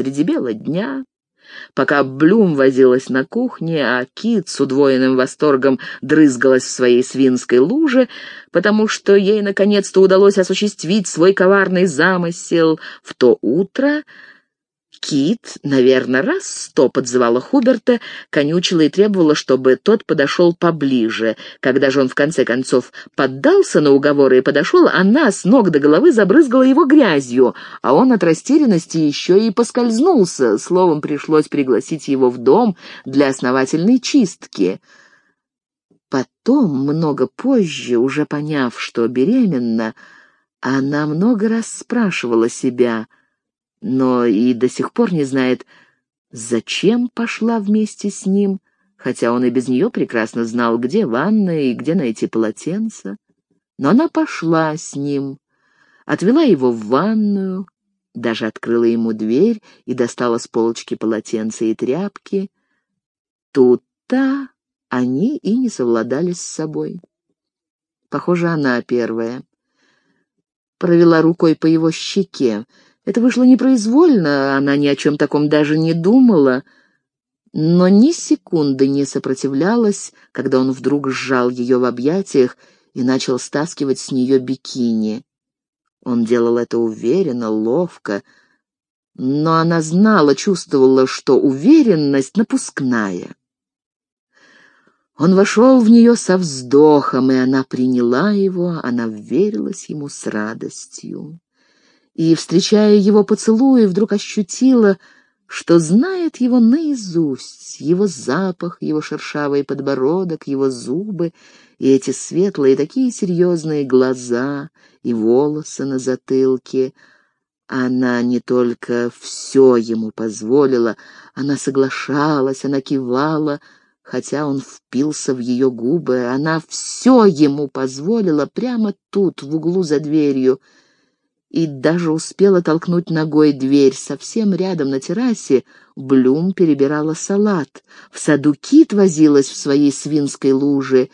среди бела дня, пока Блюм возилась на кухне, а Кит с удвоенным восторгом дрызгалась в своей свинской луже, потому что ей наконец-то удалось осуществить свой коварный замысел, в то утро Кит, наверное, раз сто подзывала Хуберта, конючила и требовала, чтобы тот подошел поближе. Когда же он в конце концов поддался на уговоры и подошел, она с ног до головы забрызгала его грязью, а он от растерянности еще и поскользнулся. Словом, пришлось пригласить его в дом для основательной чистки. Потом, много позже, уже поняв, что беременна, она много раз спрашивала себя — но и до сих пор не знает, зачем пошла вместе с ним, хотя он и без нее прекрасно знал, где ванная и где найти полотенце. Но она пошла с ним, отвела его в ванную, даже открыла ему дверь и достала с полочки полотенца и тряпки. Тут-то они и не совладали с собой. Похоже, она первая. Провела рукой по его щеке, это вышло непроизвольно, она ни о чем таком даже не думала, но ни секунды не сопротивлялась, когда он вдруг сжал ее в объятиях и начал стаскивать с нее бикини. Он делал это уверенно, ловко, но она знала, чувствовала, что уверенность напускная. Он вошел в нее со вздохом, и она приняла его, она верилась ему с радостью и, встречая его поцелуи, вдруг ощутила, что знает его наизусть, его запах, его шершавый подбородок, его зубы и эти светлые, такие серьезные глаза и волосы на затылке. Она не только все ему позволила, она соглашалась, она кивала, хотя он впился в ее губы, она все ему позволила прямо тут, в углу за дверью — и даже успела толкнуть ногой дверь. Совсем рядом на террасе Блюм перебирала салат. В саду Кит возилась в своей свинской луже.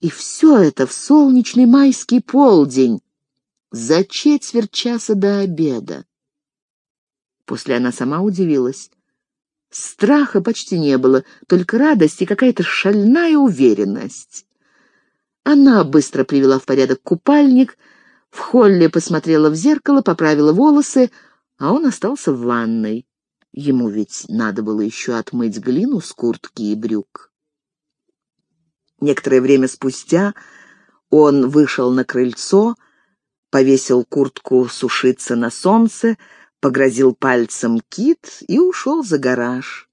И все это в солнечный майский полдень, за четверть часа до обеда. После она сама удивилась. Страха почти не было, только радость и какая-то шальная уверенность. Она быстро привела в порядок купальник — в холле посмотрела в зеркало, поправила волосы, а он остался в ванной. Ему ведь надо было еще отмыть глину с куртки и брюк. Некоторое время спустя он вышел на крыльцо, повесил куртку сушиться на солнце, погрозил пальцем кит и ушел за гараж.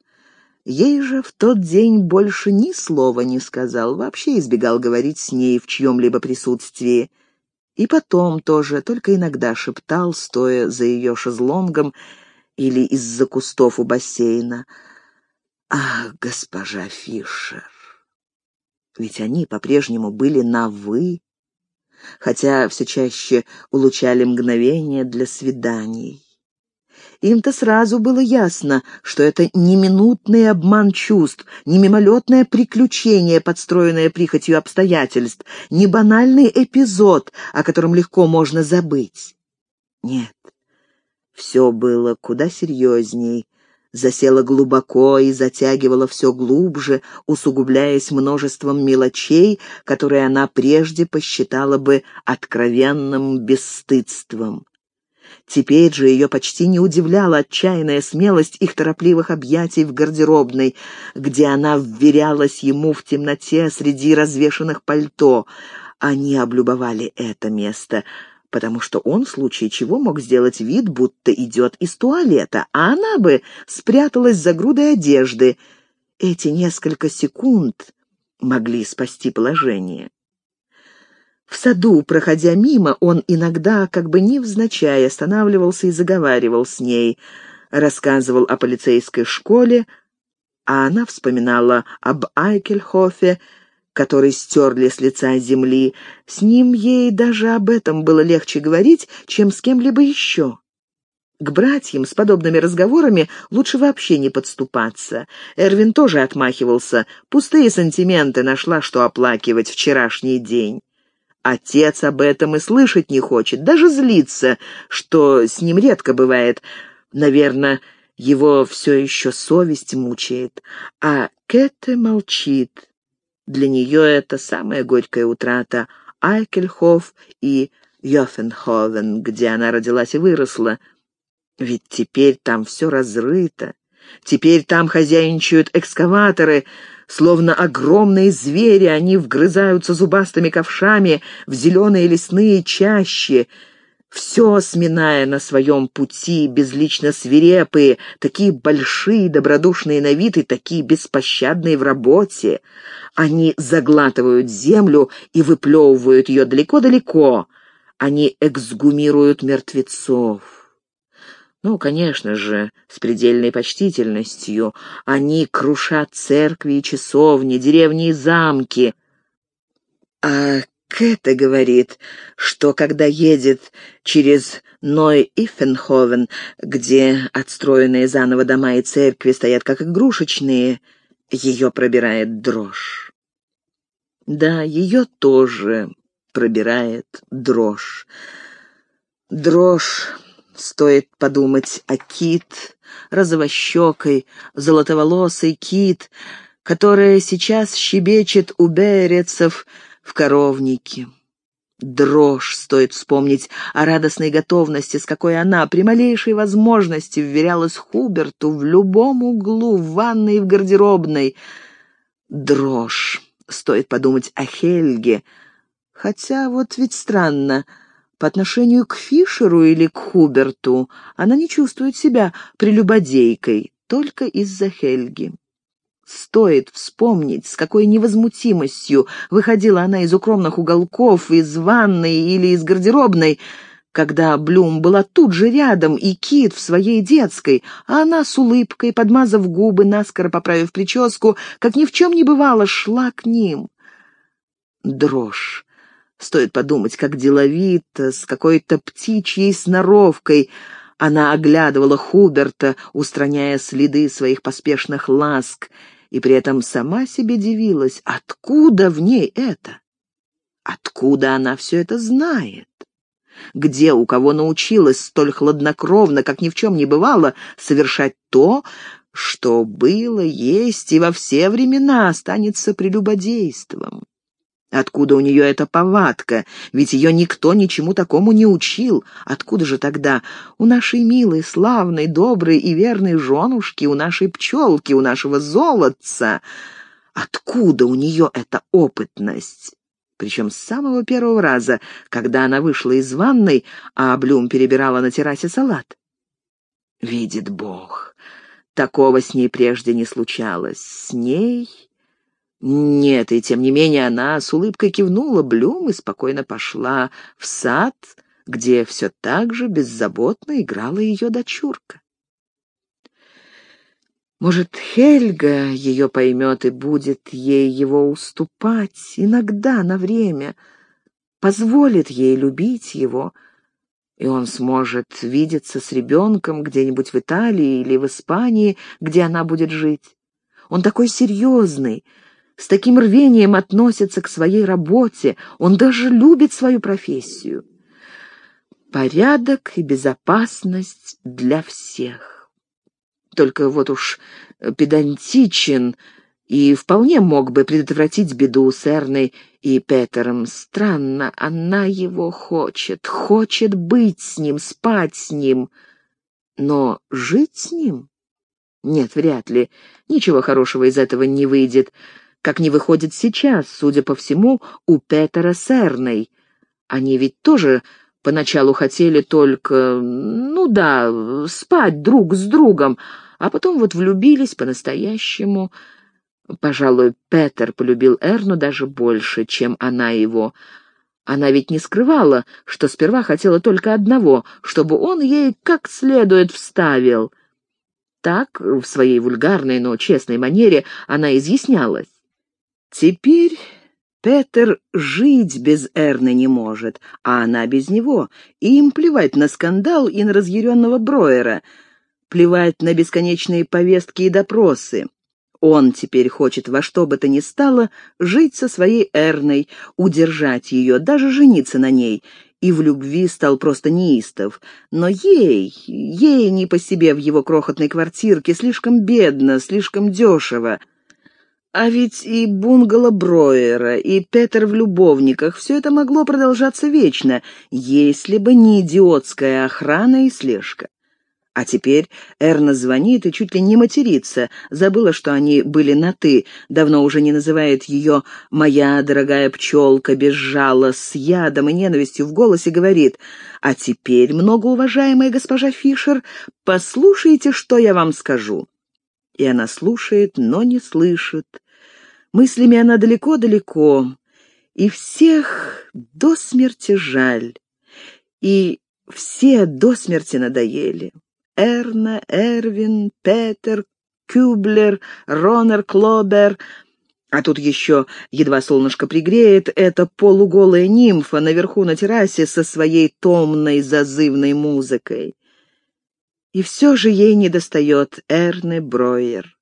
Ей же в тот день больше ни слова не сказал, вообще избегал говорить с ней в чьем-либо присутствии. И потом тоже, только иногда шептал, стоя за ее шезлонгом или из-за кустов у бассейна. «Ах, госпожа Фишер!» Ведь они по-прежнему были на «вы», хотя все чаще улучали мгновения для свиданий. Им-то сразу было ясно, что это не минутный обман чувств, не мимолетное приключение, подстроенное прихотью обстоятельств, не банальный эпизод, о котором легко можно забыть. Нет, все было куда серьезней, засело глубоко и затягивало все глубже, усугубляясь множеством мелочей, которые она прежде посчитала бы откровенным бесстыдством. Теперь же ее почти не удивляла отчаянная смелость их торопливых объятий в гардеробной, где она вверялась ему в темноте среди развешанных пальто. Они облюбовали это место, потому что он в случае чего мог сделать вид, будто идет из туалета, а она бы спряталась за грудой одежды. Эти несколько секунд могли спасти положение. В саду, проходя мимо, он иногда, как бы невзначай, останавливался и заговаривал с ней, рассказывал о полицейской школе, а она вспоминала об Айкельхофе, который стерли с лица земли. С ним ей даже об этом было легче говорить, чем с кем-либо еще. К братьям с подобными разговорами лучше вообще не подступаться. Эрвин тоже отмахивался. Пустые сантименты нашла, что оплакивать вчерашний день. Отец об этом и слышать не хочет, даже злится, что с ним редко бывает. Наверное, Его все еще совесть мучает, а Кэте молчит. Для нее это самая горькая утрата Айкельхоф и Йофенховен, где она родилась и выросла. Ведь теперь там все разрыто. Теперь там хозяйничают экскаваторы, словно огромные звери, они вгрызаются зубастыми ковшами в зеленые лесные чащи, все сминая на своем пути, безлично свирепые, такие большие, добродушные на вид и такие беспощадные в работе. Они заглатывают землю и выплевывают ее далеко-далеко. Они эксгумируют мертвецов. Ну, конечно же, с предельной почтительностью. Они крушат церкви и часовни, деревни и замки. А Кэта говорит, что когда едет через Ной-Иффенховен, где отстроенные заново дома и церкви стоят как игрушечные, ее пробирает дрожь. Да, ее тоже пробирает дрожь. Дрожь Стоит подумать о кит, розовощекой, золотоволосый кит, которая сейчас щебечет у берецов в коровнике. Дрожь стоит вспомнить о радостной готовности, с какой она при малейшей возможности вверялась Хуберту в любом углу, в ванной и в гардеробной. Дрожь стоит подумать о Хельге. Хотя вот ведь странно — по отношению к Фишеру или к Хуберту она не чувствует себя прелюбодейкой, только из-за Хельги. Стоит вспомнить, с какой невозмутимостью выходила она из укромных уголков, из ванной или из гардеробной, когда Блюм была тут же рядом, и Кит в своей детской, а она с улыбкой, подмазав губы, наскоро поправив прическу, как ни в чем не бывало, шла к ним. Дрожь Стоит подумать, как деловито, с какой-то птичьей сноровкой она оглядывала Хуберта, устраняя следы своих поспешных ласк, и при этом сама себе дивилась, откуда в ней это? Откуда она все это знает? Где у кого научилась столь хладнокровно, как ни в чем не бывало, совершать то, что было, есть и во все времена останется прелюбодейством? Откуда у нее эта повадка? Ведь ее никто ничему такому не учил. Откуда же тогда у нашей милой, славной, доброй и верной женушки, у нашей пчелки, у нашего золотца? Откуда у нее эта опытность? Причем с самого первого раза, когда она вышла из ванной, а Блюм перебирала на террасе салат. Видит Бог, такого с ней прежде не случалось. С ней нет, и тем не менее она с улыбкой кивнула Блюм и спокойно пошла в сад, где все так же беззаботно играла ее дочурка. Может, Хельга ее поймет и будет ей его уступать иногда, на время, позволит ей любить его, и он сможет видеться с ребенком где-нибудь в Италии или в Испании, где она будет жить. Он такой серьезный, с таким рвением относится к своей работе, он даже любит свою профессию. Порядок и безопасность для всех. Только вот уж педантичен и вполне мог бы предотвратить беду с Эрной и Петером. Странно, она его хочет, хочет быть с ним, спать с ним, но жить с ним? Нет, вряд ли. Ничего хорошего из этого не выйдет как не выходит сейчас, судя по всему, у Петера с Эрной. Они ведь тоже поначалу хотели только, ну да, спать друг с другом, а потом вот влюбились по-настоящему. Пожалуй, Петер полюбил Эрну даже больше, чем она его. Она ведь не скрывала, что сперва хотела только одного, чтобы он ей как следует вставил. Так, в своей вульгарной, но честной манере, она изъяснялась. Теперь Петер жить без Эрны не может, а она без него. И им плевать на скандал и на разъяренного Броера, плевать на бесконечные повестки и допросы. Он теперь хочет во что бы то ни стало жить со своей Эрной, удержать ее, даже жениться на ней, и в любви стал просто неистов. Но ей, ей не по себе в его крохотной квартирке, слишком бедно, слишком дешево. А ведь и бунгало Броера, и Петер в любовниках — все это могло продолжаться вечно, если бы не идиотская охрана и слежка. А теперь Эрна звонит и чуть ли не матерится, забыла, что они были на «ты», давно уже не называет ее «моя дорогая пчелка» без с ядом и ненавистью в голосе говорит «А теперь, многоуважаемая госпожа Фишер, послушайте, что я вам скажу». И она слушает, но не слышит. Мыслями она далеко-далеко, и всех до смерти жаль, и все до смерти надоели. Эрна, Эрвин, Петер, Кюблер, Ронер, Клобер. А тут еще, едва солнышко пригреет, эта полуголая нимфа наверху на террасе со своей томной зазывной музыкой. И все же ей недостает Эрны Бройер.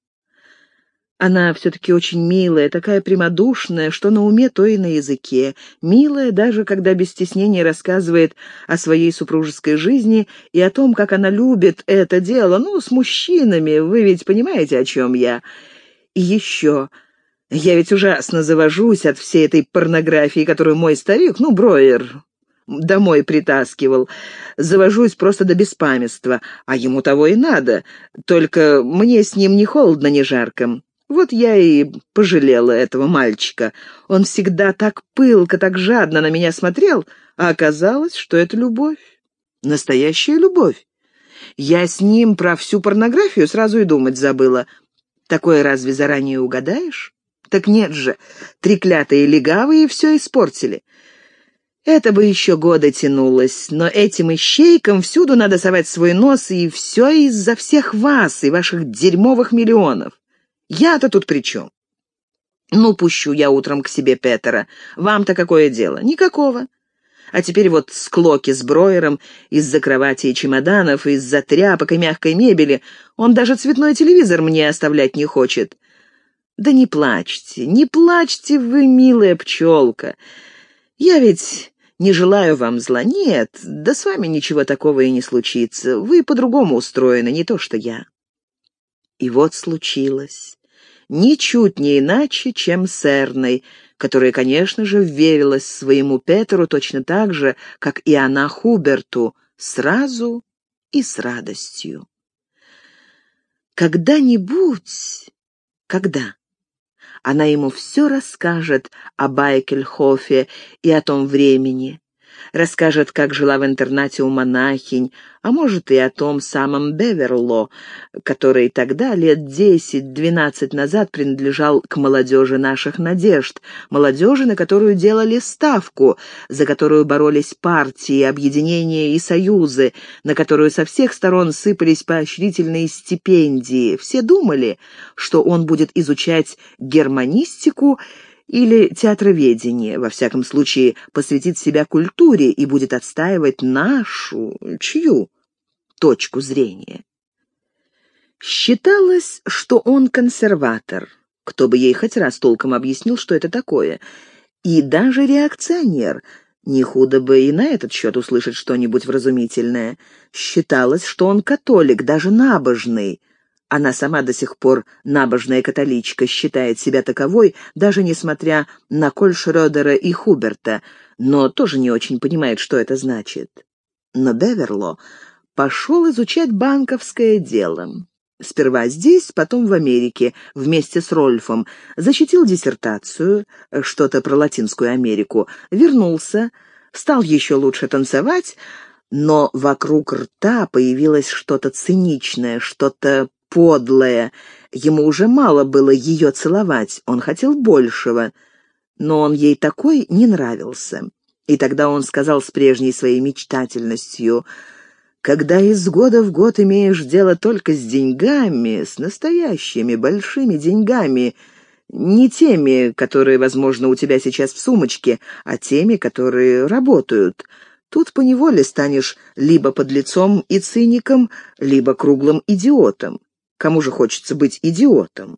Она все-таки очень милая, такая прямодушная, что на уме, то и на языке. Милая даже, когда без стеснения рассказывает о своей супружеской жизни и о том, как она любит это дело. Ну, с мужчинами, вы ведь понимаете, о чем я. И еще... Я ведь ужасно завожусь от всей этой порнографии, которую мой старик, ну, Броер, домой притаскивал. Завожусь просто до беспамятства, а ему того и надо. Только мне с ним ни холодно, ни жарко. Вот я и пожалела этого мальчика. Он всегда так пылко, так жадно на меня смотрел, а оказалось, что это любовь. Настоящая любовь. Я с ним про всю порнографию сразу и думать забыла. Такое разве заранее угадаешь? Так нет же, треклятые легавые все испортили. Это бы еще года тянулось, но этим ищейкам всюду надо совать свой нос, и все из-за всех вас и ваших дерьмовых миллионов. Я-то тут при чем? Ну, пущу я утром к себе Петера. Вам-то какое дело? Никакого. А теперь вот склоки с броером из-за кровати и чемоданов, из-за тряпок и мягкой мебели. Он даже цветной телевизор мне оставлять не хочет. Да не плачьте, не плачьте вы, милая пчелка. Я ведь не желаю вам зла. Нет, да с вами ничего такого и не случится. Вы по-другому устроены, не то что я. И вот случилось ничуть не иначе, чем с Эрной, которая, конечно же, верилась своему Петеру точно так же, как и она Хуберту, сразу и с радостью. Когда-нибудь, когда? Она ему все расскажет о Байкельхофе и о том времени, расскажет, как жила в интернате у монахинь, а может и о том самом Беверло, который тогда, лет десять-двенадцать назад, принадлежал к молодежи наших надежд, молодежи, на которую делали ставку, за которую боролись партии, объединения и союзы, на которую со всех сторон сыпались поощрительные стипендии. Все думали, что он будет изучать германистику или театроведение, во всяком случае, посвятит себя культуре и будет отстаивать нашу, чью, точку зрения. Считалось, что он консерватор, кто бы ей хоть раз толком объяснил, что это такое, и даже реакционер, не худо бы и на этот счет услышать что-нибудь вразумительное. Считалось, что он католик, даже набожный, она сама до сих пор набожная католичка, считает себя таковой, даже несмотря на Коль Шрёдера и Хуберта, но тоже не очень понимает, что это значит. Но Беверло пошел изучать банковское дело. Сперва здесь, потом в Америке, вместе с Рольфом. Защитил диссертацию, что-то про Латинскую Америку. Вернулся, стал еще лучше танцевать, но вокруг рта появилось что-то циничное, что-то подлая. Ему уже мало было ее целовать, он хотел большего. Но он ей такой не нравился. И тогда он сказал с прежней своей мечтательностью, «Когда из года в год имеешь дело только с деньгами, с настоящими большими деньгами, не теми, которые, возможно, у тебя сейчас в сумочке, а теми, которые работают, тут поневоле станешь либо подлецом и циником, либо круглым идиотом. Кому же хочется быть идиотом?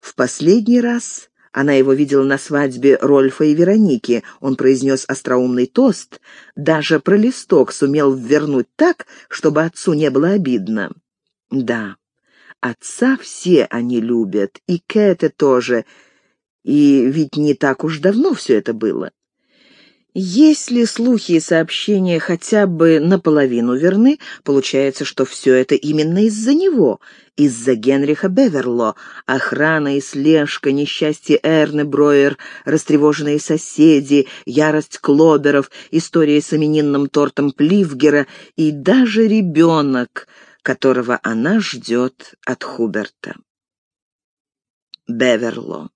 В последний раз Она его видела на свадьбе Рольфа и Вероники. Он произнес остроумный тост, даже про листок сумел ввернуть так, чтобы отцу не было обидно. Да, отца все они любят, и Кэте тоже, и ведь не так уж давно все это было. Если слухи и сообщения хотя бы наполовину верны, получается, что все это именно из-за него, из-за Генриха Беверло. Охрана и слежка, несчастье Эрны Броер, растревоженные соседи, ярость Клоберов, история с именинным тортом Пливгера и даже ребенок, которого она ждет от Хуберта. Беверло.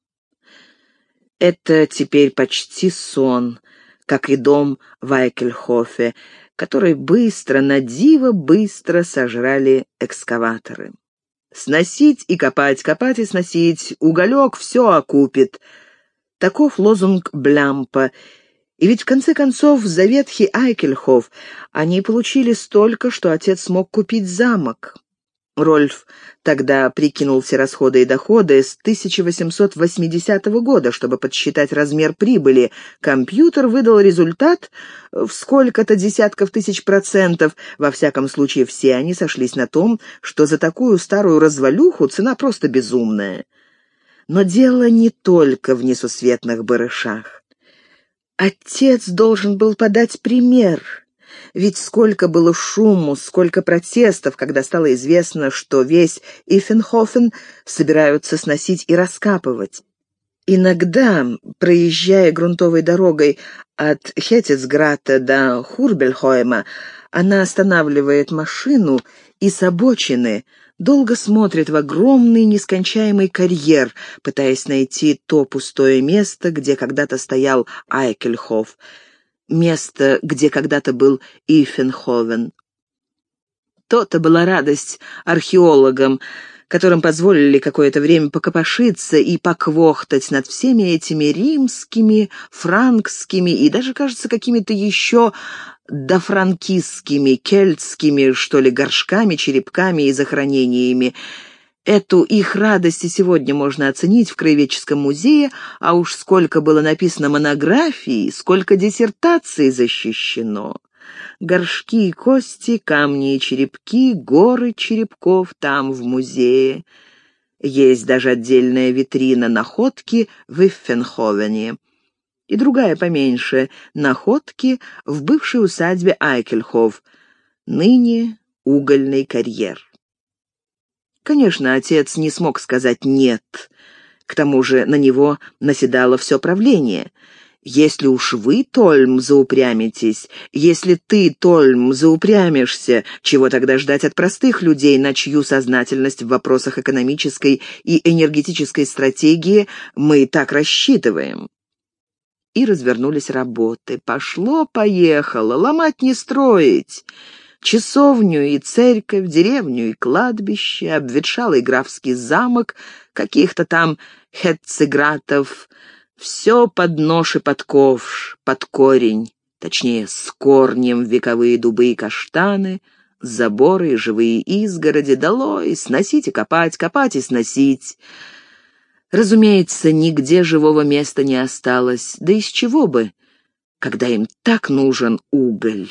Это теперь почти сон — как и дом в Айкельхофе, который быстро, на диво быстро сожрали экскаваторы. Сносить и копать, копать и сносить, уголек все окупит. Таков лозунг Блямпа. И ведь в конце концов за ветхий Айкельхоф они получили столько, что отец смог купить замок. Рольф тогда прикинул все расходы и доходы с 1880 года, чтобы подсчитать размер прибыли. Компьютер выдал результат в сколько-то десятков тысяч процентов. Во всяком случае, все они сошлись на том, что за такую старую развалюху цена просто безумная. Но дело не только в несусветных барышах. Отец должен был подать пример — ведь сколько было шуму, сколько протестов, когда стало известно, что весь Ифенхофен собираются сносить и раскапывать. Иногда, проезжая грунтовой дорогой от Хетицграта до Хурбельхойма, она останавливает машину и с обочины долго смотрит в огромный нескончаемый карьер, пытаясь найти то пустое место, где когда-то стоял Айкельхоф — место, где когда-то был Ифенховен. То-то была радость археологам, которым позволили какое-то время покопошиться и поквохтать над всеми этими римскими, франкскими и даже, кажется, какими-то еще дофранкистскими, кельтскими, что ли, горшками, черепками и захоронениями, Эту их радость и сегодня можно оценить в Краеведческом музее, а уж сколько было написано монографий, сколько диссертаций защищено. Горшки и кости, камни и черепки, горы черепков там, в музее. Есть даже отдельная витрина находки в Иффенховене. И другая поменьше — находки в бывшей усадьбе Айкельхоф, ныне угольный карьер. Конечно, отец не смог сказать «нет». К тому же на него наседало все правление. Если уж вы, Тольм, заупрямитесь, если ты, Тольм, заупрямишься, чего тогда ждать от простых людей, на чью сознательность в вопросах экономической и энергетической стратегии мы так рассчитываем? И развернулись работы. Пошло-поехало, ломать не строить часовню и церковь, деревню и кладбище, обветшалый графский замок, каких-то там хетцегратов, все под нож и под ковш, под корень, точнее, с корнем вековые дубы и каштаны, заборы и живые изгороди, долой, сносить и копать, копать и сносить. Разумеется, нигде живого места не осталось, да из чего бы, когда им так нужен уголь.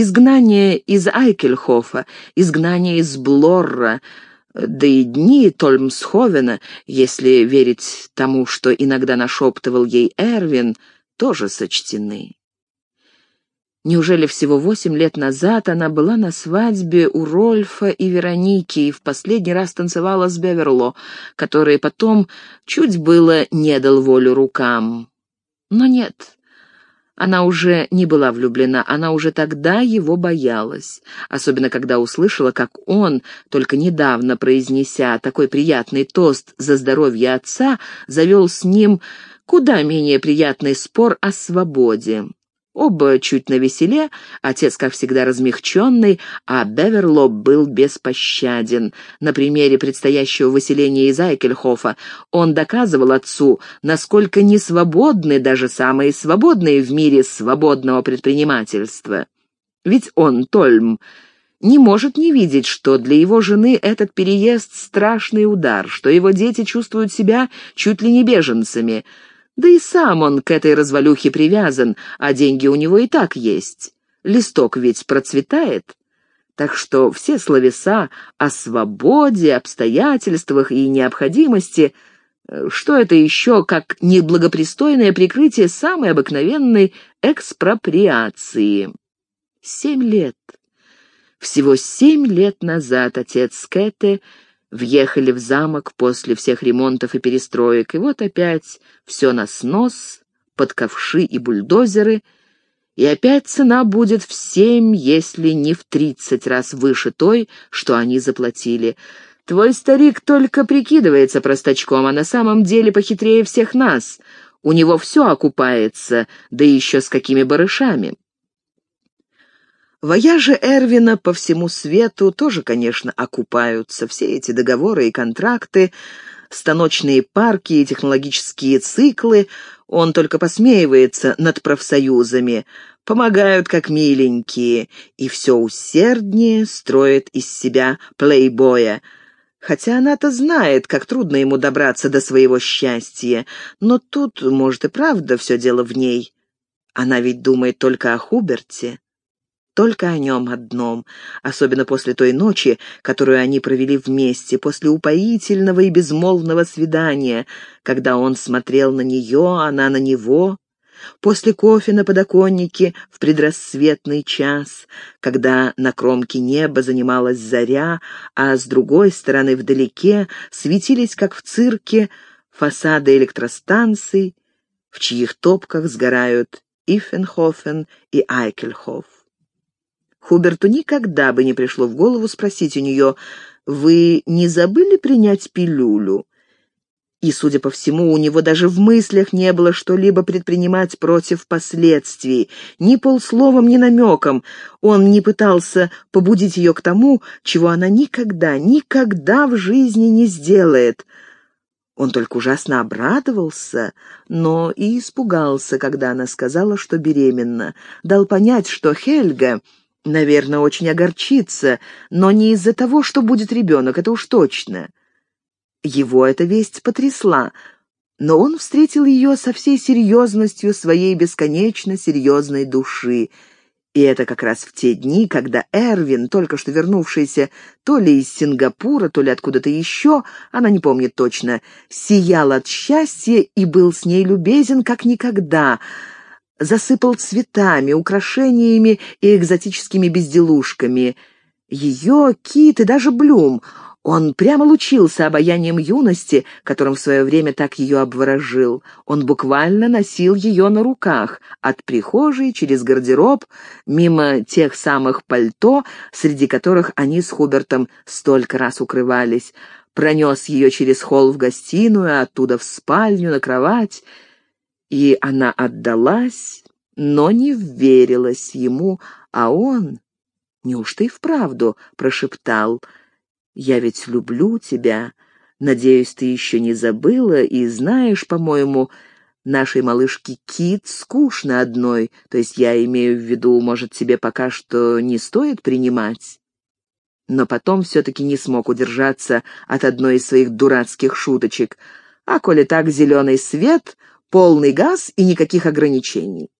Изгнание из Айкельхофа, изгнание из Блорра, да и дни Тольмсховена, если верить тому, что иногда нашептывал ей Эрвин, тоже сочтены. Неужели всего восемь лет назад она была на свадьбе у Рольфа и Вероники и в последний раз танцевала с Беверло, который потом чуть было не дал волю рукам? Но нет, она уже не была влюблена, она уже тогда его боялась, особенно когда услышала, как он, только недавно произнеся такой приятный тост за здоровье отца, завел с ним куда менее приятный спор о свободе. Оба чуть навеселе, отец, как всегда, размягченный, а Беверлоп был беспощаден. На примере предстоящего выселения из Айкельхофа он доказывал отцу, насколько несвободны даже самые свободные в мире свободного предпринимательства. Ведь он, Тольм, не может не видеть, что для его жены этот переезд — страшный удар, что его дети чувствуют себя чуть ли не беженцами. Да и сам он к этой развалюхе привязан, а деньги у него и так есть. Листок ведь процветает. Так что все словеса о свободе, обстоятельствах и необходимости — что это еще как неблагопристойное прикрытие самой обыкновенной экспроприации? Семь лет. Всего семь лет назад отец Кэте въехали в замок после всех ремонтов и перестроек, и вот опять все на снос, под ковши и бульдозеры, и опять цена будет в семь, если не в тридцать раз выше той, что они заплатили. Твой старик только прикидывается простачком, а на самом деле похитрее всех нас. У него все окупается, да еще с какими барышами. Вояжи Эрвина по всему свету тоже, конечно, окупаются. Все эти договоры и контракты, станочные парки и технологические циклы, он только посмеивается над профсоюзами, помогают как миленькие, и все усерднее строит из себя плейбоя, Хотя она-то знает, как трудно ему добраться до своего счастья, но тут, может, и правда все дело в ней. Она ведь думает только о Хуберте только о нем одном, особенно после той ночи, которую они провели вместе, после упоительного и безмолвного свидания, когда он смотрел на нее, она на него, после кофе на подоконнике в предрассветный час, когда на кромке неба занималась заря, а с другой стороны вдалеке светились, как в цирке, фасады электростанций, в чьих топках сгорают Ифенхофен и Айкельхоф. Хуберту никогда бы не пришло в голову спросить у нее, «Вы не забыли принять пилюлю?» И, судя по всему, у него даже в мыслях не было что-либо предпринимать против последствий. Ни полсловом, ни намеком. Он не пытался побудить ее к тому, чего она никогда, никогда в жизни не сделает. Он только ужасно обрадовался, но и испугался, когда она сказала, что беременна. Дал понять, что Хельга Наверное, очень огорчится, но не из-за того, что будет ребенок, это уж точно. Его эта весть потрясла, но он встретил ее со всей серьезностью своей бесконечно серьезной души. И это как раз в те дни, когда Эрвин, только что вернувшийся то ли из Сингапура, то ли откуда-то еще, она не помнит точно, сиял от счастья и был с ней любезен как никогда — засыпал цветами, украшениями и экзотическими безделушками. Ее, Кит и даже Блюм. Он прямо лучился обаянием юности, которым в свое время так ее обворожил. Он буквально носил ее на руках, от прихожей через гардероб, мимо тех самых пальто, среди которых они с Хубертом столько раз укрывались. Пронес ее через холл в гостиную, оттуда в спальню, на кровать — и она отдалась, но не верилась ему, а он, неужто и вправду, прошептал, «Я ведь люблю тебя, надеюсь, ты еще не забыла, и знаешь, по-моему, нашей малышке Кит скучно одной, то есть я имею в виду, может, тебе пока что не стоит принимать?» Но потом все-таки не смог удержаться от одной из своих дурацких шуточек. «А коли так, зеленый свет, полный газ и никаких ограничений.